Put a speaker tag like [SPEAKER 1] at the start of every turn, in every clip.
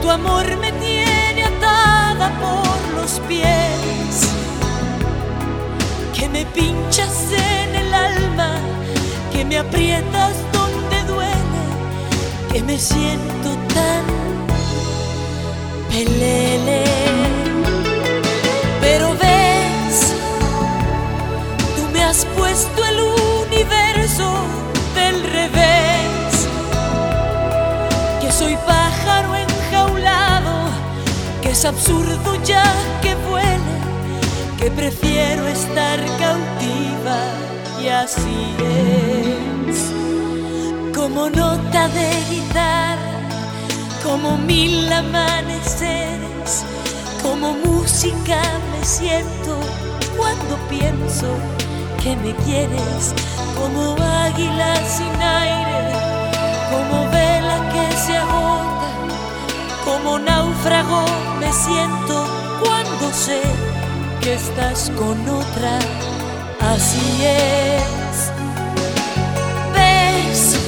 [SPEAKER 1] tu amor me tiene atada por los pies, que me pinchas en el alma, que me aprietas donde duele, que me siento tan pelele. Pero ves, tú me has puesto el universo del revés, que soy que es absurdo ya que vuele, que prefiero estar cautiva y así es, como nota de guitarra, como mil amaneceres, como música me siento cuando pienso que me quieres como águila sin me siento cuando sé que estás con otra. Así es. Ves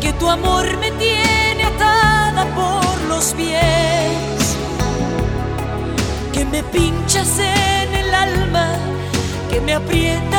[SPEAKER 1] que tu amor me tiene atada por los pies, que me pinchas en el alma, que me aprietas